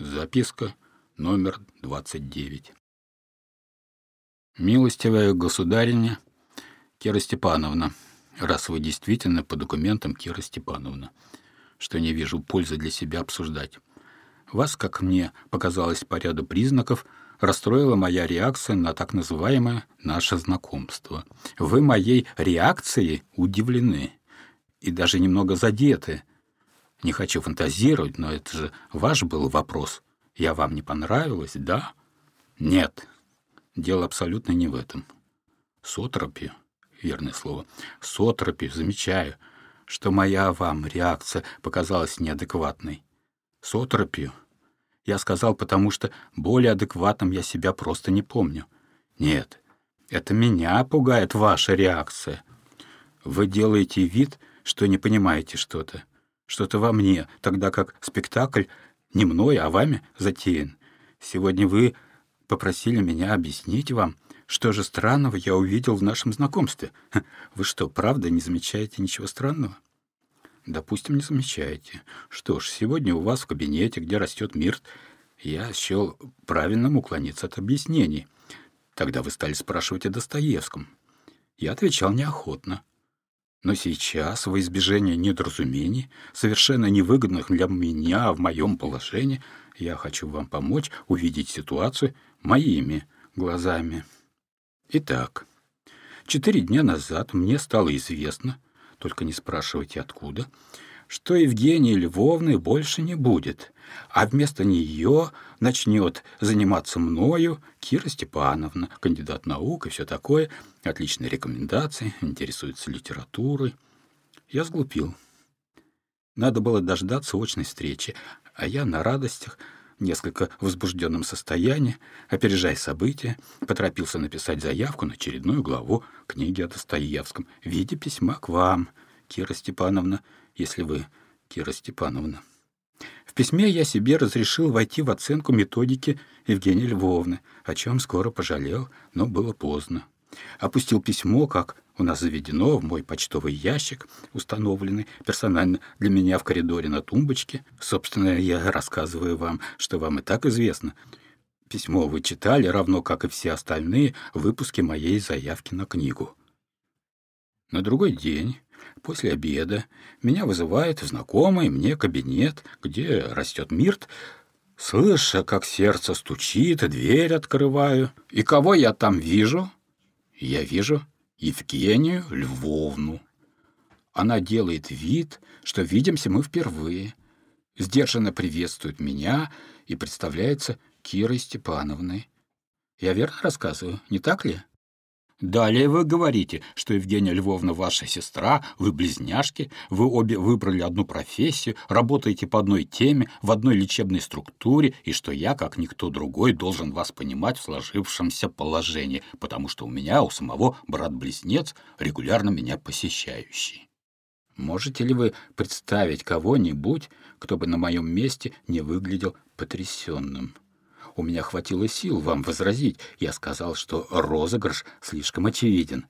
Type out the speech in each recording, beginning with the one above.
Записка номер 29. Милостивая государиня Кира Степановна, раз вы действительно по документам Кира Степановна, что не вижу пользы для себя обсуждать. Вас, как мне показалось по ряду признаков, расстроила моя реакция на так называемое наше знакомство. Вы моей реакцией удивлены и даже немного задеты. Не хочу фантазировать, но это же ваш был вопрос. Я вам не понравилась, да? Нет. Дело абсолютно не в этом. Сотропи, верное слово, сотропи, замечаю, что моя вам реакция показалась неадекватной. Сотропию я сказал, потому что более адекватным я себя просто не помню. Нет, это меня пугает ваша реакция. Вы делаете вид, что не понимаете что-то, что-то во мне, тогда как спектакль не мной, а вами затеян. Сегодня вы попросили меня объяснить вам, что же странного я увидел в нашем знакомстве. Вы что, правда не замечаете ничего странного? Допустим, не замечаете. Что ж, сегодня у вас в кабинете, где растет мирт, я счел правильным уклониться от объяснений. Тогда вы стали спрашивать о Достоевском. Я отвечал неохотно. Но сейчас, во избежание недоразумений, совершенно невыгодных для меня в моем положении, я хочу вам помочь увидеть ситуацию моими глазами. Итак, четыре дня назад мне стало известно, только не спрашивайте откуда, что Евгении Львовны больше не будет, а вместо нее начнет заниматься мною Кира Степановна, кандидат наук и все такое, отличные рекомендации, интересуется литературой. Я сглупил. Надо было дождаться очной встречи, а я на радостях, несколько возбужденном состоянии, опережая события, поторопился написать заявку на очередную главу книги о Достоевском в виде письма к вам, Кира Степановна, если вы Кира Степановна. В письме я себе разрешил войти в оценку методики Евгении Львовны, о чем скоро пожалел, но было поздно. Опустил письмо, как у нас заведено, в мой почтовый ящик, установленный персонально для меня в коридоре на тумбочке. Собственно, я рассказываю вам, что вам и так известно. Письмо вы читали, равно как и все остальные выпуски моей заявки на книгу. На другой день После обеда меня вызывает знакомый мне кабинет, где растет мирт. Слыша, как сердце стучит, дверь открываю. И кого я там вижу? Я вижу Евгению Львовну. Она делает вид, что видимся мы впервые. Сдержанно приветствует меня и представляется Кирой Степановной. Я верно рассказываю, не так ли? Далее вы говорите, что Евгения Львовна ваша сестра, вы близняшки, вы обе выбрали одну профессию, работаете по одной теме, в одной лечебной структуре, и что я, как никто другой, должен вас понимать в сложившемся положении, потому что у меня, у самого брат-близнец, регулярно меня посещающий. Можете ли вы представить кого-нибудь, кто бы на моем месте не выглядел потрясенным? У меня хватило сил вам возразить. Я сказал, что розыгрыш слишком очевиден.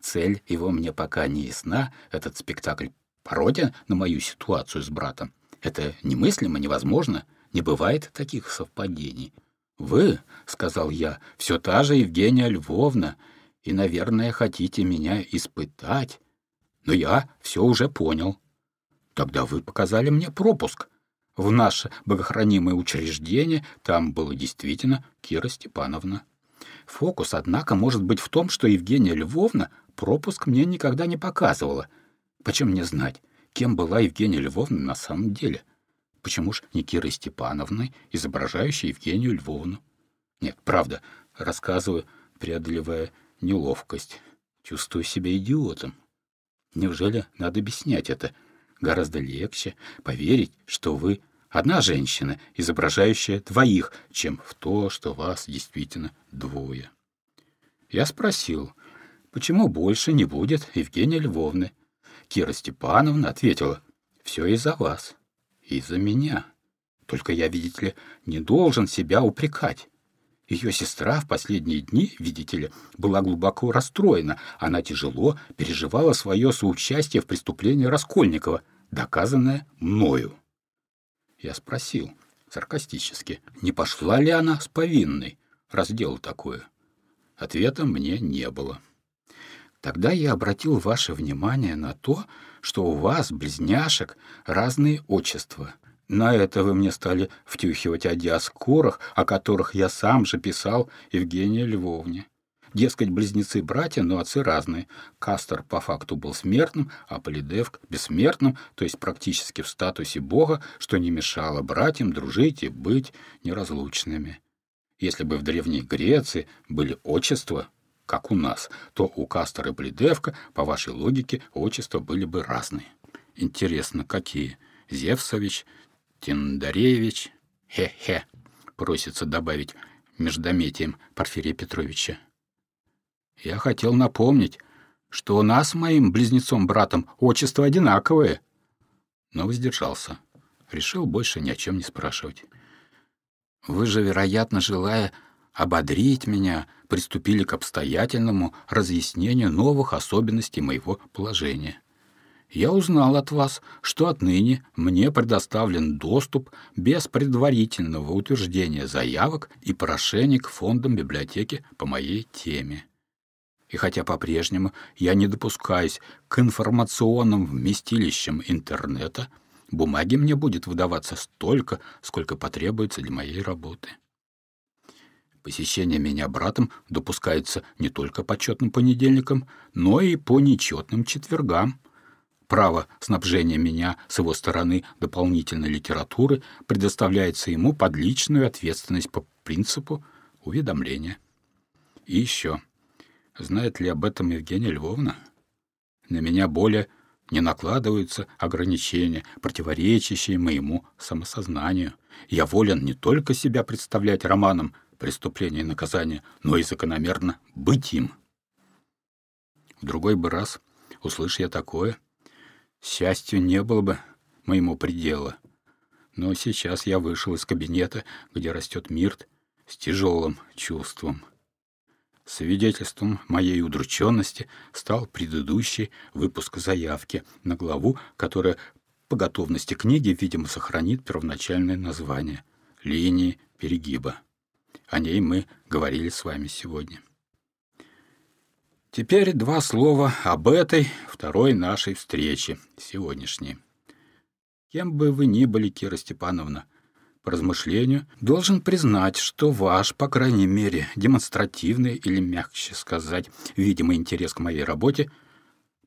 Цель его мне пока не ясна. Этот спектакль — пародия на мою ситуацию с братом. Это немыслимо, невозможно. Не бывает таких совпадений. «Вы, — сказал я, — все та же Евгения Львовна, и, наверное, хотите меня испытать. Но я все уже понял. Тогда вы показали мне пропуск в наше богохранимое учреждение, там было действительно Кира Степановна. Фокус, однако, может быть в том, что Евгения Львовна пропуск мне никогда не показывала. Почему мне знать, кем была Евгения Львовна на самом деле? Почему ж не Кирой Степановной, изображающей Евгению Львовну? Нет, правда, рассказываю, преодолевая неловкость. Чувствую себя идиотом. Неужели надо объяснять это? — гораздо легче поверить, что вы одна женщина, изображающая двоих, чем в то, что вас действительно двое. Я спросил, почему больше не будет Евгения Львовны? Кира Степановна ответила, все из-за вас, из-за меня. Только я, видите ли, не должен себя упрекать. Ее сестра в последние дни, видите ли, была глубоко расстроена. Она тяжело переживала свое соучастие в преступлении Раскольникова, доказанное мною. Я спросил, саркастически, не пошла ли она с повинной, раз дело такое. Ответа мне не было. Тогда я обратил ваше внимание на то, что у вас, близняшек, разные отчества. На это вы мне стали втюхивать о диаскорах, о которых я сам же писал Евгения Львовне. Дескать, близнецы-братья, но отцы разные. Кастер по факту был смертным, а Полидевк — бессмертным, то есть практически в статусе бога, что не мешало братьям дружить и быть неразлучными. Если бы в Древней Греции были отчества, как у нас, то у Кастера и Полидевка, по вашей логике, отчества были бы разные. Интересно, какие? Зевсович, Тиндаревич, хе-хе, просится добавить междометием Порфирия Петровича. Я хотел напомнить, что у нас с моим близнецом-братом отчество одинаковое, но воздержался. Решил больше ни о чем не спрашивать. Вы же, вероятно, желая ободрить меня, приступили к обстоятельному разъяснению новых особенностей моего положения. Я узнал от вас, что отныне мне предоставлен доступ без предварительного утверждения заявок и прошений к фондам библиотеки по моей теме. И хотя по-прежнему я не допускаюсь к информационным вместилищам интернета, бумаги мне будет выдаваться столько, сколько потребуется для моей работы. Посещение меня братом допускается не только по четным понедельникам, но и по нечетным четвергам. Право снабжения меня с его стороны дополнительной литературы предоставляется ему под личную ответственность по принципу уведомления. И еще. Знает ли об этом Евгения Львовна? На меня более не накладываются ограничения, противоречащие моему самосознанию. Я волен не только себя представлять романом преступление и наказание, но и закономерно быть им. В другой бы раз, услышь я такое, счастью не было бы моему предела. Но сейчас я вышел из кабинета, где растет мирт, с тяжелым чувством. Свидетельством моей удрученности стал предыдущий выпуск заявки на главу, которая по готовности книги, видимо, сохранит первоначальное название «Линии перегиба». О ней мы говорили с вами сегодня. Теперь два слова об этой второй нашей встрече, сегодняшней. Кем бы вы ни были, Кира Степановна, по размышлению, должен признать, что ваш, по крайней мере, демонстративный или, мягче сказать, видимый интерес к моей работе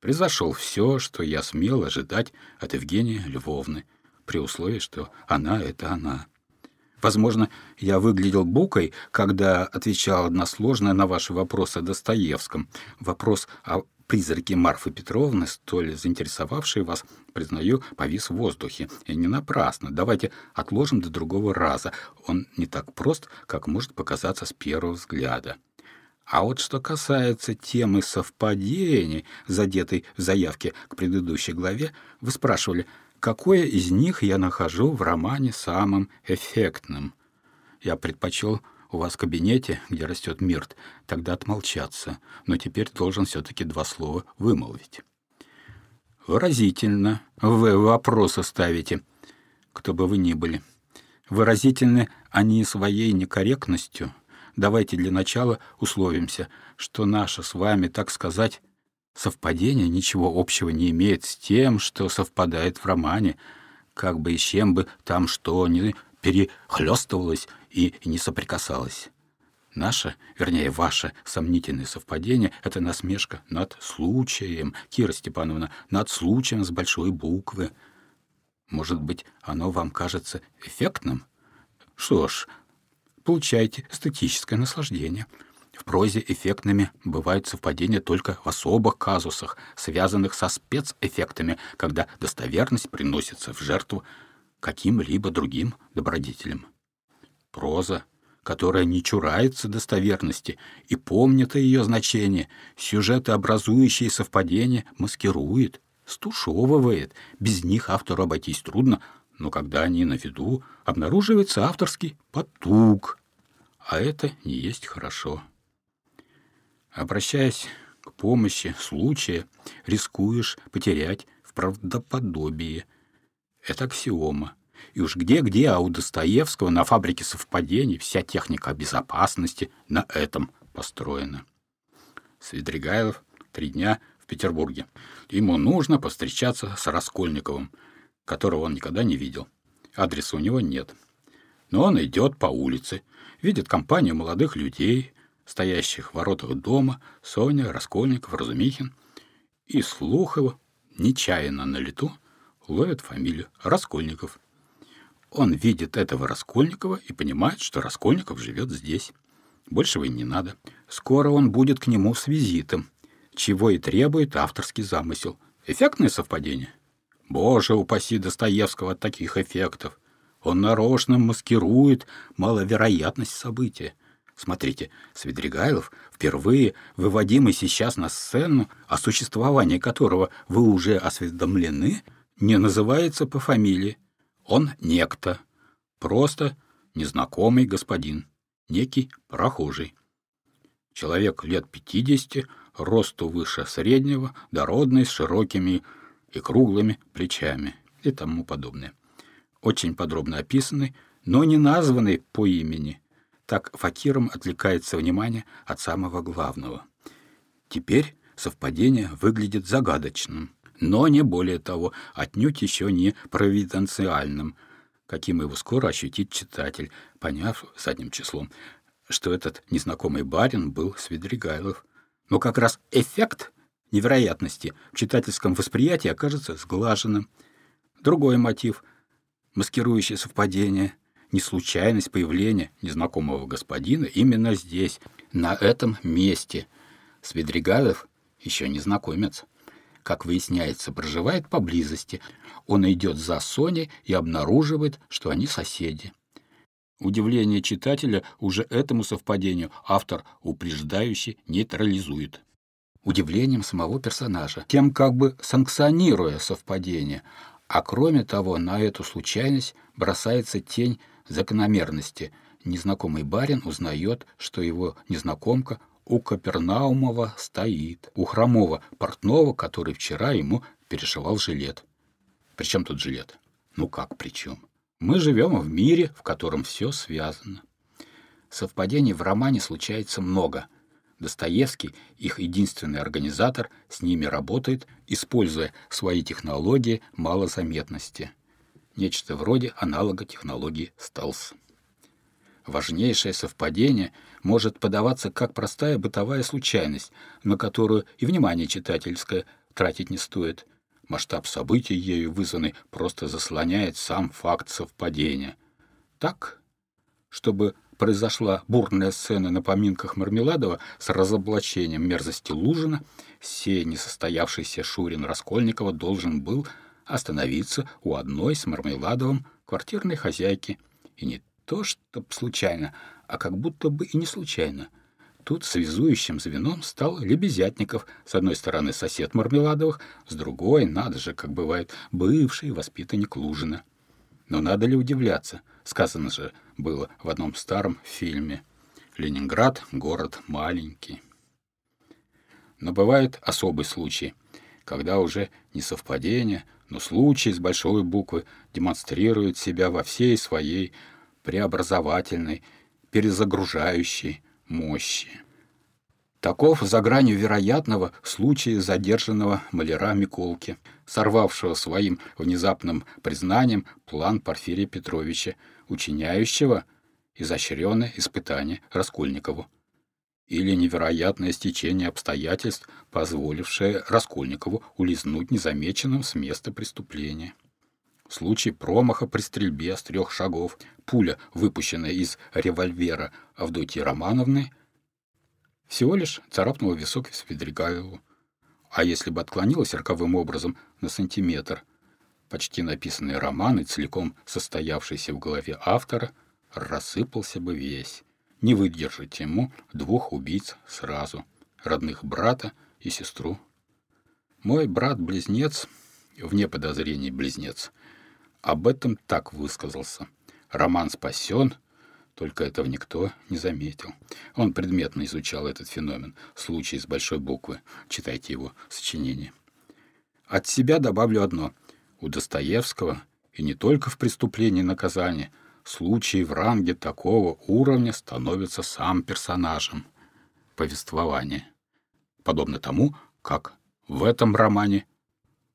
превзошел все, что я смел ожидать от Евгении Львовны, при условии, что она — это она. Возможно, я выглядел букой, когда отвечал односложно на ваши вопросы о Достоевском. Вопрос о призраке Марфы Петровны, столь заинтересовавший вас, признаю, повис в воздухе. И не напрасно. Давайте отложим до другого раза. Он не так прост, как может показаться с первого взгляда. А вот что касается темы совпадений, задетой в заявке к предыдущей главе, вы спрашивали – какое из них я нахожу в романе самым эффектным. Я предпочел у вас в кабинете, где растет мирт, тогда отмолчаться, но теперь должен все-таки два слова вымолвить. Выразительно вы вопросы ставите, кто бы вы ни были. Выразительны они своей некорректностью. Давайте для начала условимся, что наша с вами, так сказать, Совпадение ничего общего не имеет с тем, что совпадает в романе, как бы и с чем бы там что ни перехлёстывалось и не соприкасалось. Наше, вернее, ваше сомнительное совпадение — это насмешка над случаем, Кира Степановна, над случаем с большой буквы. Может быть, оно вам кажется эффектным? Что ж, получайте эстетическое наслаждение — в прозе эффектными бывают совпадения только в особых казусах, связанных со спецэффектами, когда достоверность приносится в жертву каким-либо другим добродетелям. Проза, которая не чурается достоверности и помнит о ее значении, сюжеты, образующие совпадения, маскирует, стушевывает. Без них автору обойтись трудно, но когда они на виду, обнаруживается авторский потуг. А это не есть хорошо. Обращаясь к помощи случая, рискуешь потерять в правдоподобии. Это аксиома. И уж где-где, а у Достоевского на фабрике совпадений вся техника безопасности на этом построена. Свидригайлов три дня в Петербурге. Ему нужно повстречаться с Раскольниковым, которого он никогда не видел. Адреса у него нет. Но он идет по улице, видит компанию молодых людей, стоящих в воротах дома, Соня, Раскольников, Разумихин, и слух его, нечаянно на лету, ловит фамилию Раскольников. Он видит этого Раскольникова и понимает, что Раскольников живет здесь. Большего и не надо. Скоро он будет к нему с визитом, чего и требует авторский замысел. Эффектное совпадение? Боже упаси Достоевского от таких эффектов. Он нарочно маскирует маловероятность события. Смотрите, Свидригайлов, впервые выводимый сейчас на сцену, о существовании которого вы уже осведомлены, не называется по фамилии. Он некто, просто незнакомый господин, некий прохожий. Человек лет пятидесяти, росту выше среднего, дородный, с широкими и круглыми плечами и тому подобное. Очень подробно описанный, но не названный по имени. Так факиром отвлекается внимание от самого главного. Теперь совпадение выглядит загадочным, но не более того, отнюдь еще не провиденциальным, каким его скоро ощутит читатель, поняв задним числом, что этот незнакомый барин был Свидригайлов. Но как раз эффект невероятности в читательском восприятии окажется сглаженным. Другой мотив, маскирующий совпадение, не случайность появления незнакомого господина именно здесь, на этом месте. Свидригайлов еще незнакомец. Как выясняется, проживает поблизости. Он идет за Соней и обнаруживает, что они соседи. Удивление читателя уже этому совпадению автор упреждающе нейтрализует удивлением самого персонажа, тем как бы санкционируя совпадение, а кроме того на эту случайность бросается тень закономерности. Незнакомый барин узнает, что его незнакомка у Капернаумова стоит, у хромого портного, который вчера ему перешивал жилет. Причем тут жилет? Ну как причем? Мы живем в мире, в котором все связано. Совпадений в романе случается много — Достоевский, их единственный организатор, с ними работает, используя свои технологии малозаметности. Нечто вроде аналога технологии Стелс. Важнейшее совпадение может подаваться как простая бытовая случайность, на которую и внимание читательское тратить не стоит. Масштаб событий ею вызванный просто заслоняет сам факт совпадения. Так, чтобы произошла бурная сцена на поминках Мармеладова с разоблачением мерзости Лужина, сей несостоявшийся Шурин Раскольникова должен был остановиться у одной с Мармеладовым квартирной хозяйки. И не то, чтоб случайно, а как будто бы и не случайно. Тут связующим звеном стал Лебезятников, с одной стороны сосед Мармеладовых, с другой, надо же, как бывает, бывший воспитанник Лужина. Но надо ли удивляться? Сказано же было в одном старом фильме. Ленинград — город маленький. Но бывает особый случай, когда уже не совпадение, но случай с большой буквы демонстрирует себя во всей своей преобразовательной, перезагружающей мощи. Таков за гранью вероятного случай задержанного маляра Миколки, сорвавшего своим внезапным признанием план Порфирия Петровича, учиняющего изощренное испытание Раскольникову. Или невероятное стечение обстоятельств, позволившее Раскольникову улизнуть незамеченным с места преступления. В случае промаха при стрельбе с трех шагов пуля, выпущенная из револьвера Авдотьи Романовны, всего лишь царапнула висок Свидригайлову. А если бы отклонилась роковым образом на сантиметр, почти написанный роман и целиком состоявшийся в голове автора, рассыпался бы весь. Не выдержать ему двух убийц сразу, родных брата и сестру. Мой брат-близнец, вне подозрений близнец, об этом так высказался. Роман спасен — только этого никто не заметил. Он предметно изучал этот феномен, случай с большой буквы. Читайте его сочинение. От себя добавлю одно. У Достоевского И не только в преступлении. Случаи в ранге такого уровня становятся сам персонажем повествования. Подобно тому, как в этом романе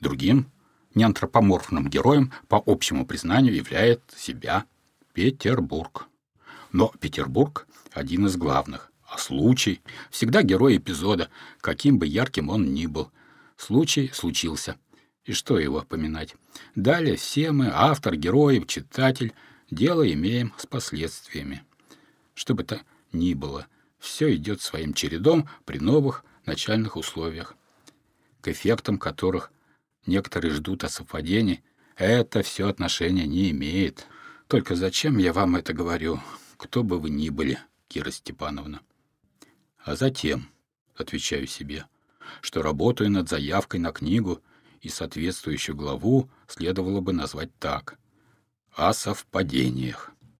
другим неантропоморфным героем по общему признанию являет себя Петербург. Но Петербург — один из главных, а случай — всегда герой эпизода, каким бы ярким он ни был. Случай случился. И что его поминать? Далее все мы, автор, герой, читатель, дело имеем с последствиями. Что бы то ни было, все идет своим чередом при новых начальных условиях, к эффектам которых некоторые ждут от совпадений, это все отношения не имеет. Только зачем я вам это говорю, кто бы вы ни были, Кира Степановна? А затем, отвечаю себе, что работаю над заявкой на книгу, и соответствующую главу следовало бы назвать так — «О совпадениях».